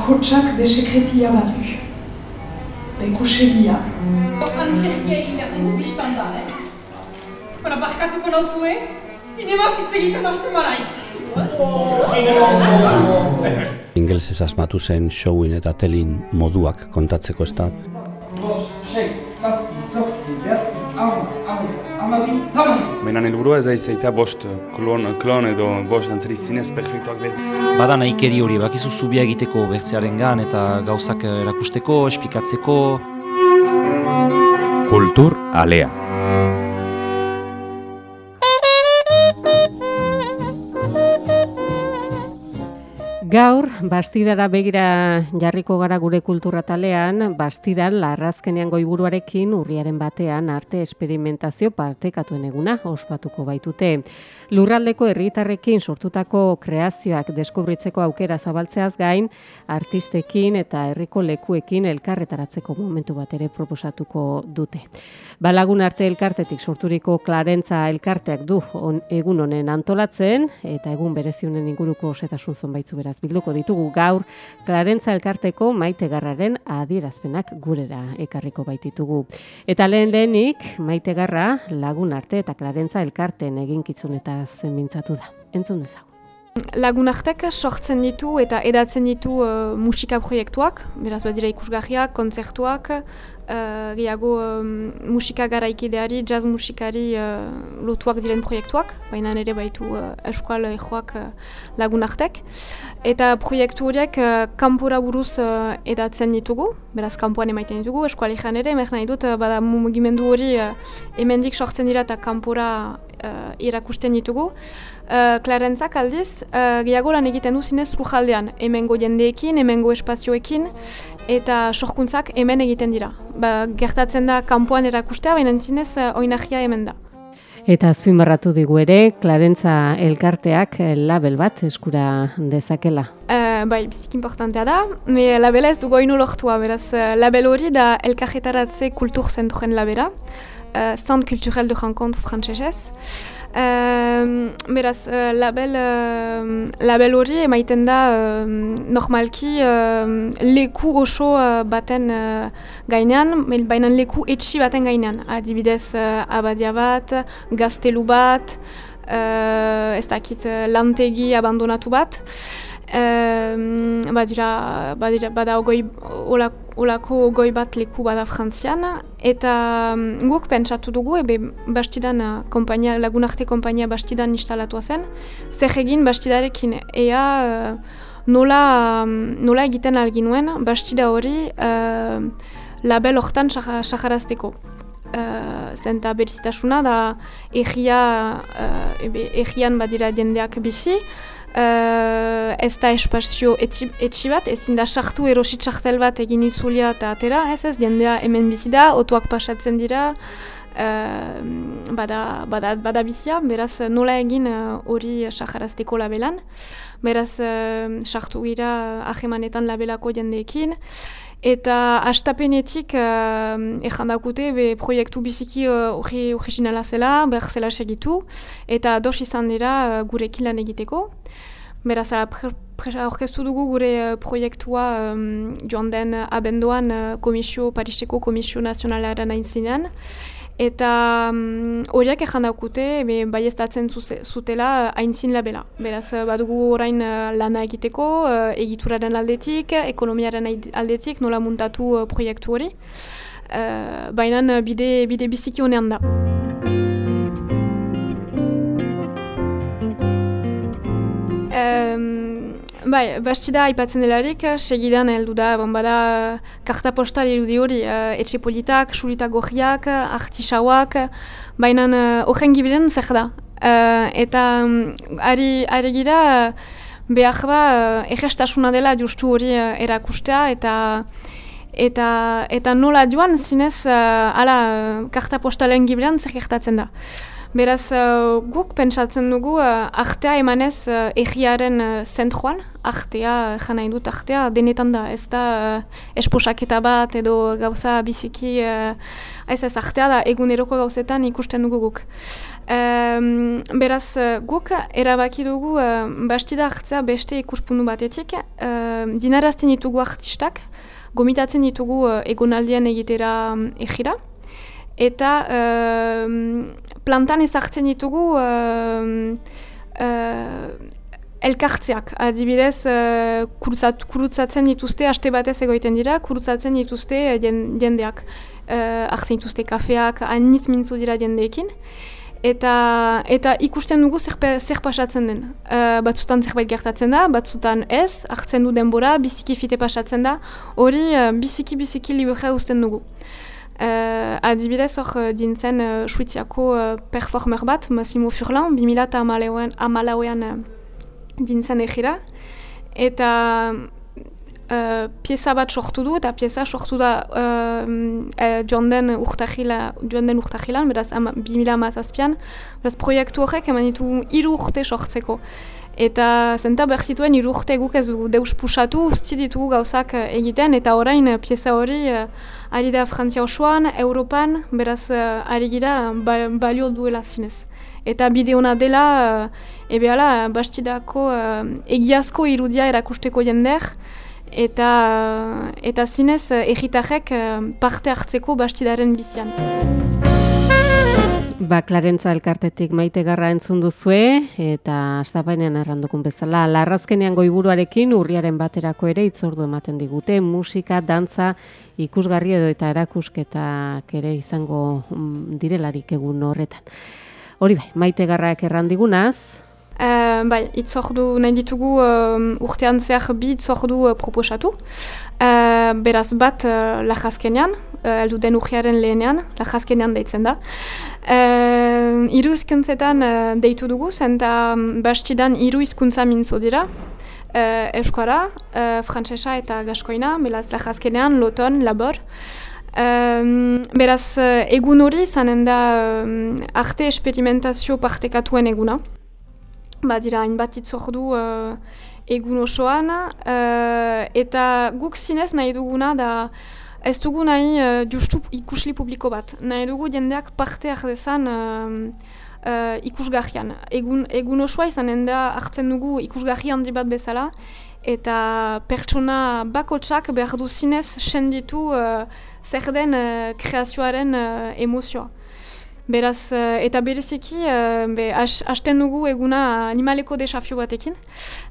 bakotsak be sekretia badu. Be kusegia. Antzerkia egin behar dugu biztan da, eh? Bara, barkatuko nantzue, zinema zitz egiten hasten maraiz. Ingelesez asmatu zen showin eta telin moduak kontatzeko ez da. Menan helburua ez aizaita bost klon, klon edo bost dantzari zinez perfektuak behar. Bada nahikeri hori, bakizu zubia egiteko bertzearen gan eta gauzak erakusteko, espikatzeko. Kultur alea. Gaur, bastidara begira jarriko gara gure kultura talean, bastidan larrazkenean goiburuarekin urriaren batean arte esperimentazio partekatuen eguna ospatuko baitute. Lurraldeko herritarrekin sortutako kreazioak deskubritzeko aukera zabaltzeaz gain, artistekin eta herriko lekuekin elkarretaratzeko momentu bat ere proposatuko dute. Balagun arte elkartetik sorturiko klarentza elkarteak du on, egun honen antolatzen, eta egun bereziunen inguruko osetasun zonbaitzu beraz bilduko ditugu gaur, klarentza elkarteko maite garraren adierazpenak gurera ekarriko baititugu. Eta lehen lehenik, maite garra lagun arte eta klarentza elkarten eginkizun eta mintzatu da. Entzun dezagun. Lagunartek sortzen ditu eta edatzen ditu uh, musika proiektuak, beraz badira ikusgarriak, kontzertuak, uh, gehiago um, musika garaikideari, jazz musikari uh, lotuak diren proiektuak, baina ere baitu uh, eskual ejoak uh, lagunartek. Eta proiektu horiek uh, kanpora buruz uh, edatzen ditugu, beraz kanpoan emaiten ditugu, eskual ejan ere, emek nahi dut, uh, bada mugimendu hori uh, hemendik sortzen dira eta kanpora uh, irakusten ditugu. Uh, Klarentzak aldiz, uh, gehiago lan egiten du zinez lujaldean, hemengo jendeekin, hemengo espazioekin, eta sorkuntzak hemen egiten dira. Ba, gertatzen da kanpoan erakustea, baina zinez uh, oinahia hemen da. Eta azpimarratu digu ere, Klarentza elkarteak label bat eskura dezakela. Uh, bai, bizik importantea da, me labela ez dugu oinu lortua, beraz, label hori da elkarretaratze kultur zenturen labera, uh, Centre culturel de rencontre frantsesez. Uh, beraz, uh, label, uh, label hori emaiten da uh, normalki uh, leku oso uh, baten uh, gainean, baina leku etxi baten gainean. Adibidez, uh, abadia bat, gaztelu bat, uh, ez dakit lantegi abandonatu bat. Um, badira, badira, bada ogoi, olako ogoi bat leku bada frantzian, eta guk pentsatu dugu, ebe bastidan kompainia, lagunarte kompainia bastidan instalatua zen, zer egin bastidarekin, ea uh, nola, nola egiten alginuen bastida hori uh, label hortan saharazteko. Uh, zenta berizitasuna da egia, uh, egian badira jendeak bizi, Uh, ez da espazio etxi bat, ez zinda sartu erosi txartel bat egin izulia eta atera, ez ez, jendea hemen bizi da, otuak pasatzen dira, uh, bada, bada, bada bizia, beraz nola egin hori uh, saharazteko labelan, beraz uh, sartu gira ahemanetan labelako jendeekin, Eta astapenetik uh, dakute be proiektu biziki hori uh, zela, behar zela segitu, eta dos izan dira uh, gurekin lan egiteko. Beraz, aurkeztu dugu gure uh, proiektua um, joan den abenduan uh, komisio, Pariseko Komisio Nazionalaren aintzinean. Eta mm, horiak um, ezan daukute, bai ez datzen zutela haintzin labela. Beraz, badugu orain uh, lana egiteko, uh, egituraren aldetik, ekonomiaren aldetik, nola muntatu proiektu hori. Uh, Baina bide, bide biziki honean da. Bai, bastida aipatzen delarik, segidan heldu da, bon, bada karta postal irudi hori, uh, etxe politak, surita gorriak, artisauak, baina horren uh, gibilen zer da. Uh, eta um, ari, ari gira, behar ba, uh, dela justu hori uh, erakustea, eta eta eta nola joan zinez, uh, ala, karta postalen gibilen zer gertatzen da. Beraz, uh, guk pentsatzen dugu uh, artea emanez uh, egiaren uh, zentroan, artea, jan nahi dut artea, denetan da, ez da uh, esposaketa bat edo gauza biziki, uh, ez ez artea da eguneroko gauzetan ikusten dugu guk. Um, beraz, uh, guk erabaki dugu uh, bastida hartzea beste ikuspundu batetik, uh, dinarazten ditugu artistak, gomitatzen ditugu uh, egonaldien egitera um, egira, eta plantan ezartzen ditugu uh, uh, elkartzeak. Adibidez, uh, kurutzatzen dituzte, haste batez egoiten dira, kurutzatzen dituzte jendeak. Uh, hartzen dituzte kafeak, aniz mintzu dira jendeekin. Eta, eta ikusten dugu zer, zer pasatzen den. Uh, batzutan zerbait gertatzen da, batzutan ez, hartzen du denbora, biziki fite pasatzen da, hori uh, biziki-biziki libre uzten dugu. Uh, adibidez hor uh, dintzen uh, suiziako uh, performer bat, Massimo Furlan, 2000 eta amalauean uh, dintzen egira. Eta uh, pieza bat sortu du, eta pieza sortu da uh, uh, joan den urtahilan, beraz 2000 amazazpian. Beraz proiektu horrek eman ditu iru urte sortzeko. Eta zenta behar zituen irurte guk ez dugu deus pusatu, usti ditugu gauzak eh, egiten, eta orain eh, pieza hori uh, ari da Frantzia osoan, Europan, beraz uh, ari gira ba, balio duela zinez. Eta bideona dela, uh, ebe ala, bastidako uh, egiazko irudia erakusteko jender, eta, eta zinez egitarrek parte hartzeko bastidaren bizian. Ba, Klarentza elkartetik maite garra entzun duzue, eta astapainean errandukun bezala, larrazkenean goiburuarekin urriaren baterako ere itzordu ematen digute, musika, dantza, ikusgarri edo eta erakusketak ere izango mm, direlarik egun horretan. Hori bai, maite garrak errandigunaz, Uh, bai, itzordu nahi ditugu uh, urtean zehar bi itzordu uh, proposatu. Uh, beraz bat uh, lajazkenean, uh, eldu den urriaren lehenean, lajazkenean deitzen da. Uh, iru izkuntzetan uh, deitu dugu, zenta um, bastidan iru izkuntza mintzo dira. Uh, Euskara, uh, frantsesa eta gaskoina, beraz lajazkenean, loton, labor. Um, beraz, egun hori zanen da um, arte esperimentazio partekatuen eguna badira hainbat itzordu uh, egun osoan, uh, eta guk zinez nahi duguna da ez dugu nahi uh, justu ikusli publiko bat. Nahi dugu jendeak parte dezan uh, uh, ikusgarrian. Egun, egun osoa izanen da hartzen dugu ikusgarri handi bezala, eta pertsona bakotsak behar du zinez senditu uh, zer den uh, kreazioaren uh, emozioa. Beraz, uh, eta bereziki, uh, be, hasten dugu eguna animaleko desafio batekin.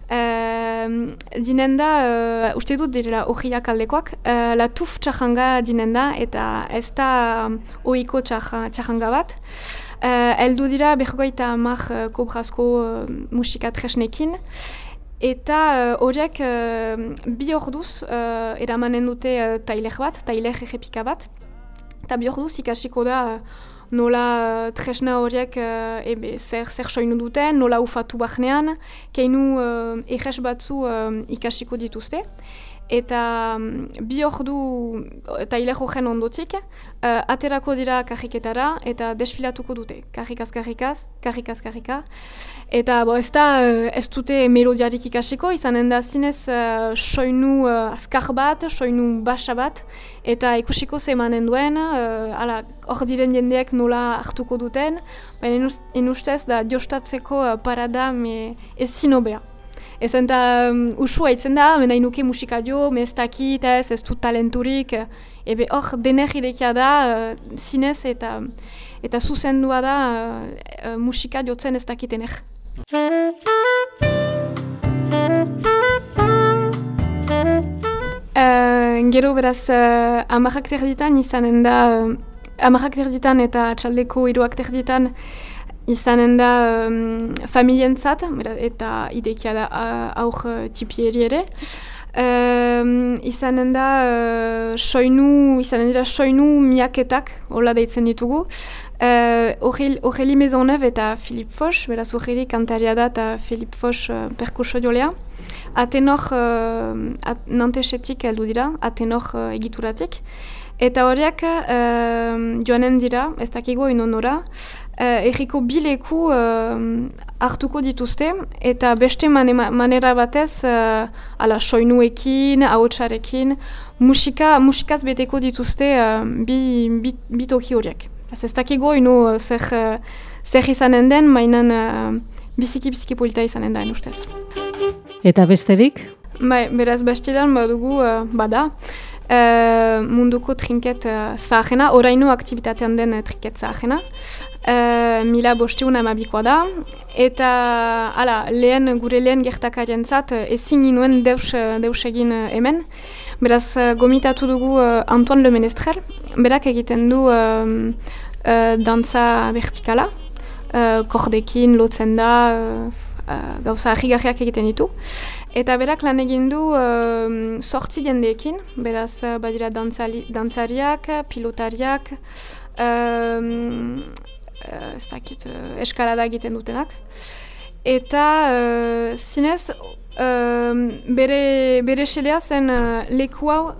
Uh, dinen da, uh, uste dut direla horiak aldekoak, uh, la tuf txahanga dinen da, eta ez da um, ohiko txahanga bat. Uh, eldu dira bergoita amak uh, kobrazko uh, musika tresnekin. Eta horiek uh, bi orduz uh, eramanen dute uh, tailer bat, tailer egepika bat. Eta bi orduz ikasiko da nola uh, tresna horiek uh, ebe, zer, zer soinu duten, nola ufatu bahnean, keinu uh, eges batzu uh, ikasiko dituzte eta um, bi ordu eta hileko jen ondotik, uh, aterako dira karriketara eta desfilatuko dute. Karrikaz, karrikaz, karrikaz, karrika. Eta bo, ez da uh, ez dute melodiarik ikasiko, izanen da zinez uh, soinu uh, azkar bat, soinu basa bat, eta ikusiko zemanen duen, uh, hor diren jendeak nola hartuko duten, baina inustez da jostatzeko uh, parada me ez zinobea. Ez enta um, usua itzen da, mena inuke musika jo, me ez ez, dut talenturik. Ebe hor dener idekia da, uh, zinez eta, eta zuzendua da uh, musika jotzen ez dakitener. Uh, gero beraz, uh, amarrak terditan izanen da, uh, amarrak terditan eta txaldeko iruak terditan, izanen da um, familientzat, eta idekia da aur uh, tipieri ere. Um, izanen da uh, soinu, izanen dira soinu miaketak, hola deitzen ditugu. Uh, Aurélie Maisonneuve eta Philippe Foch, beraz Aurélie kantaria da eta Philippe Foch uh, perkusio jolea. Atenor uh, at, nantesetik heldu dira, atenor uh, egituratik. Eta horiek uh, joanen dira, ez dakigo inonora, uh, erriko bileku uh, hartuko dituzte, eta beste manera batez, uh, ala, soinuekin, haotxarekin, musika, musikaz beteko dituzte uh, bi, bi, bi toki horiek. Ez ez dakigo ino zer, zer izanen den, mainan biziki-biziki polita izanen da, ustez. Eta besterik? Bai, beraz, bastidan badugu uh, bada, uh, munduko trinket uh, zahena, oraino aktibitatean den uh, trinket zahena. Uh, mila bosteun amabikoa da. Eta, ala, lehen, gure lehen gertakarien zat, ezin inuen deus, deus egin hemen. Beraz, gomitatu dugu Antoine Le Menestrel. Berak egiten du uh, dantza vertikala. Kordekin, lotzen da, gauza ahigarriak egiten ditu. Eta berak lan egin du uh, sortzi jendeekin, beraz uh, badira dantzariak, pilotariak, uh, ez dakit, uh, eskalada egiten dutenak. Eta uh, zinez, uh, bere, bere sedea zen uh, leku hau,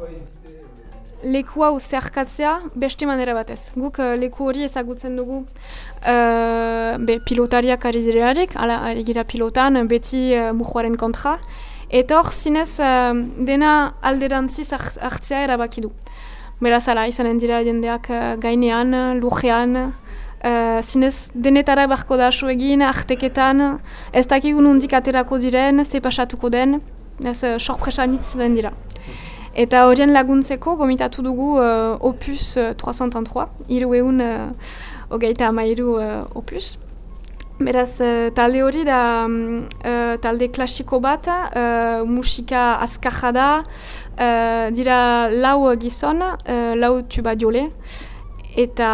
leku hau zeharkatzea beste manera batez. Guk uh, leku hori ezagutzen dugu uh, be, pilotariak ari direarik, ala ari gira pilotan, beti uh, mujoaren kontra. Eta hor zinez uh, dena alderantziz hartzea erabaki du. Beraz ala, izanen dira jendeak uh, gainean, lujean, uh, zinez denetara barko da egin, arteketan, ez dakigun hundik aterako diren, ze pasatuko den, ez uh, sorpresa mitz lehen dira. Eta horien laguntzeko gomitatu dugu uh, opus uh, 333, hiru egun uh, hogeita amairu uh, opus. Beraz, uh, talde hori da uh, talde klasiko bat, uh, musika azkarra uh, dira lau gizon, uh, lau tuba diole, eta,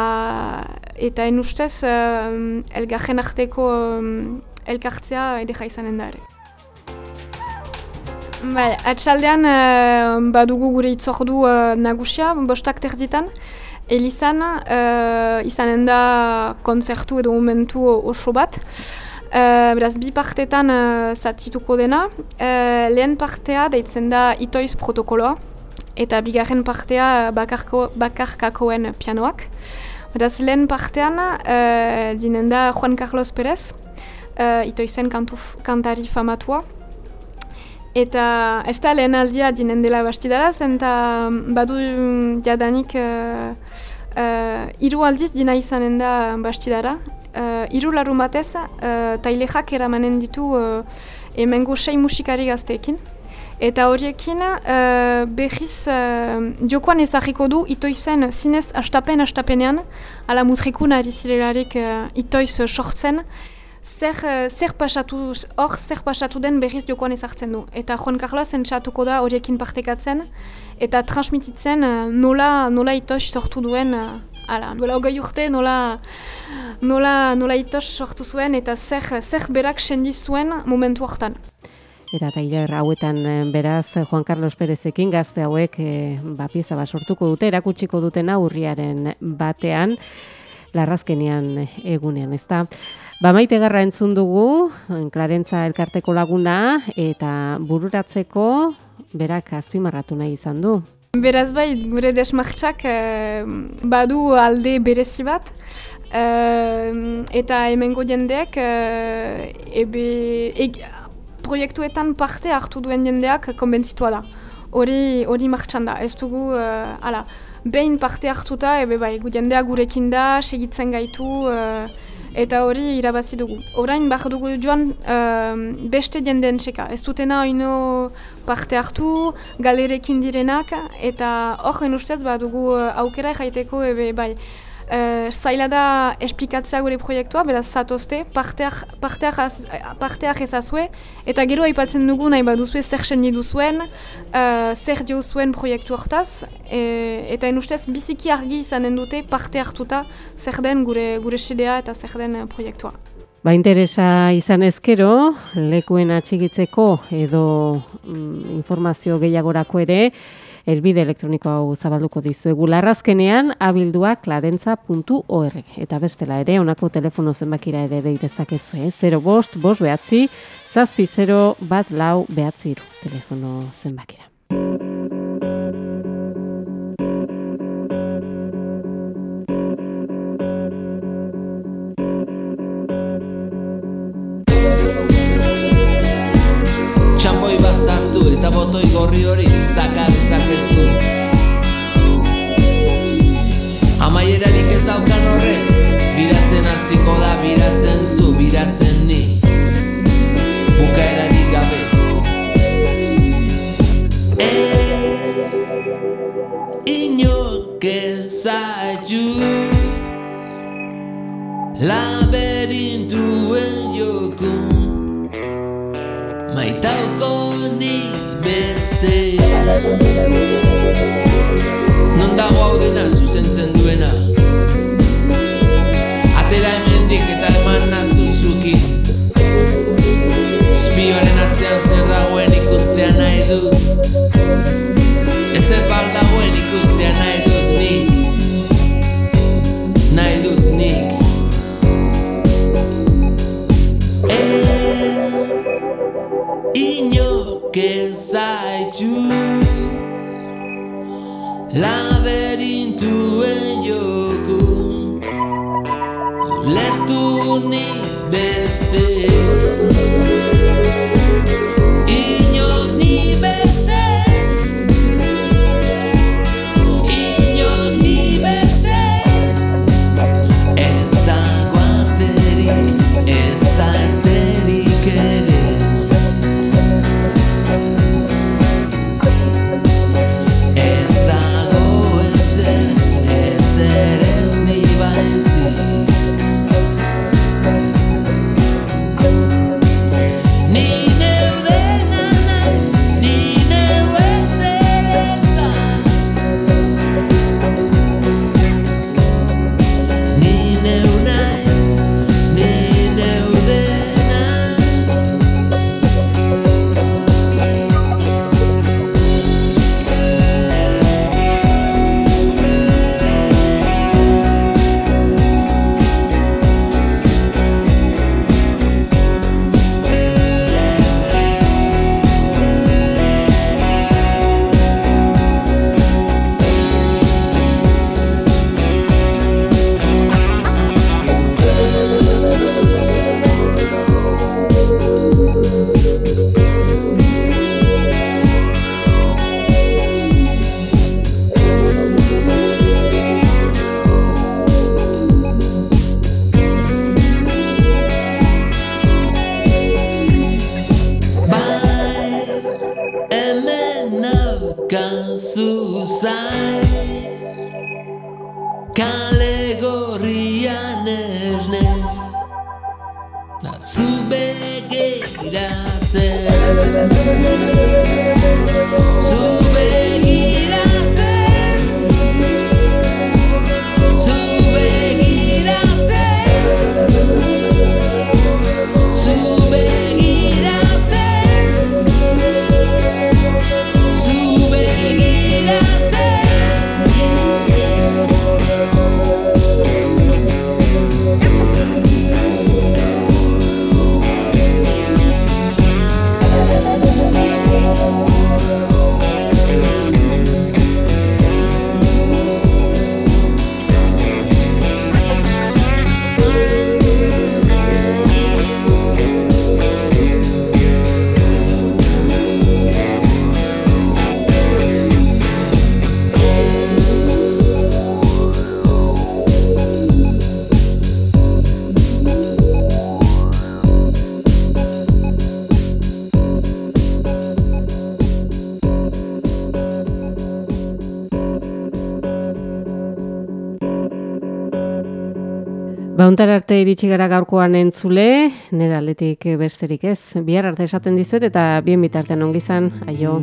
eta en ustez uh, elgarren arteko um, elkartzea edera izanen da ere. Bai, atxaldean uh, badugu gure itzordu uh, nagusia, bostak terditan, Elizan, uh, izanen da konzertu edo momentu oso bat. Uh, beraz, bi partetan uh, zatituko dena. Uh, lehen partea deitzen da itoiz protokoloa. Eta bigarren partea bakarko, bakarkakoen pianoak. Beraz, lehen partean uh, dinen da Juan Carlos Perez. Uh, itoizen kantari famatua. Eta ez da lehen aldia dinen dela bastidara, zen eta badu jadanik uh, uh, iru aldiz dina izanen da bastidara. Uh, iru larun batez, uh, tailexak eramanen ditu uh, emengo sei musikari gazteekin. Eta horiekin uh, behiz uh, jokoan ezagiko du itoizen zinez astapen-astapenean, ala mutrikun ari zirelarik uh, itoiz sortzen, zer, eh, zer pasatu, hor zer pasatu den berriz jokoan ezartzen du. Eta Juan Carlos entzatuko da horiekin partekatzen, eta transmititzen eh, nola, nola itos sortu duen, uh, ala, nola hogei urte, nola, nola, nola itos sortu zuen, eta zer, zer berak sendiz zuen momentu hortan. Eta tailer hauetan beraz Juan Carlos Perezekin gazte hauek e, ba, pieza bat sortuko dute, erakutsiko duten aurriaren batean, larrazkenean egunean, ezta? Ba maite garra entzun dugu, Klarentza elkarteko laguna, eta bururatzeko berak azpimarratu nahi izan du. Beraz bai, gure desmartxak eh, badu alde berezi bat, eh, eta hemengo jendeak eh, ebe, proiektuetan parte hartu duen jendeak konbentzitua da. Hori hori martxan da, ez dugu, eh, ala, behin parte hartuta, ebe bai, jendeak gurekin da, segitzen gaitu, eh, eta hori irabazi dugu. Orain behar dugu joan uh, beste jendeen txeka. Ez dutena oino parte hartu, galerekin direnak, eta hor ustez bat dugu uh, aukera jaiteko ebe bai. Uh, zaila da esplikatzea gure proiektua, beraz zatozte, parteak, parteak, ezazue, eta gero aipatzen dugu nahi bat duzue zer sendi duzuen, uh, zer dio zuen proiektu hortaz, e, eta ustez biziki argi izanen dute parte hartuta zer den gure, gure sedea eta zer den proiektua. Ba interesa izan ezkero, lekuen atxigitzeko edo mm, informazio gehiagorako ere, elbide elektroniko hau zabalduko dizuegu larrazkenean abildua klarentza.org. Eta bestela ere, onako telefono zenbakira ere deitezakezu, eh? 0 bost, bost behatzi, zazpi 0 bat lau behatzi telefono zenbakira. Eta botoi gorri hori zaka dezakezu. Amaierarik ez daukan horrek Biratzen hasiko da, biratzen zu, biratzen ni. Bukaerarik gabe. Ez Inok ezaitu. Labirintuen jokun Maitauko ni beste Non dago hau dena zuzentzen duena. Atera hemendik eta eman nazu zuki. Atzean zer dagoen ikustea nahi dut Ezer bal dagoen ikustea nahi dut ni beste Inok Bauntar arte iritsi gara gaurkoan entzule, nera aletik besterik ez. Bihar arte esaten dizuet eta bien bitartean ongizan, aio.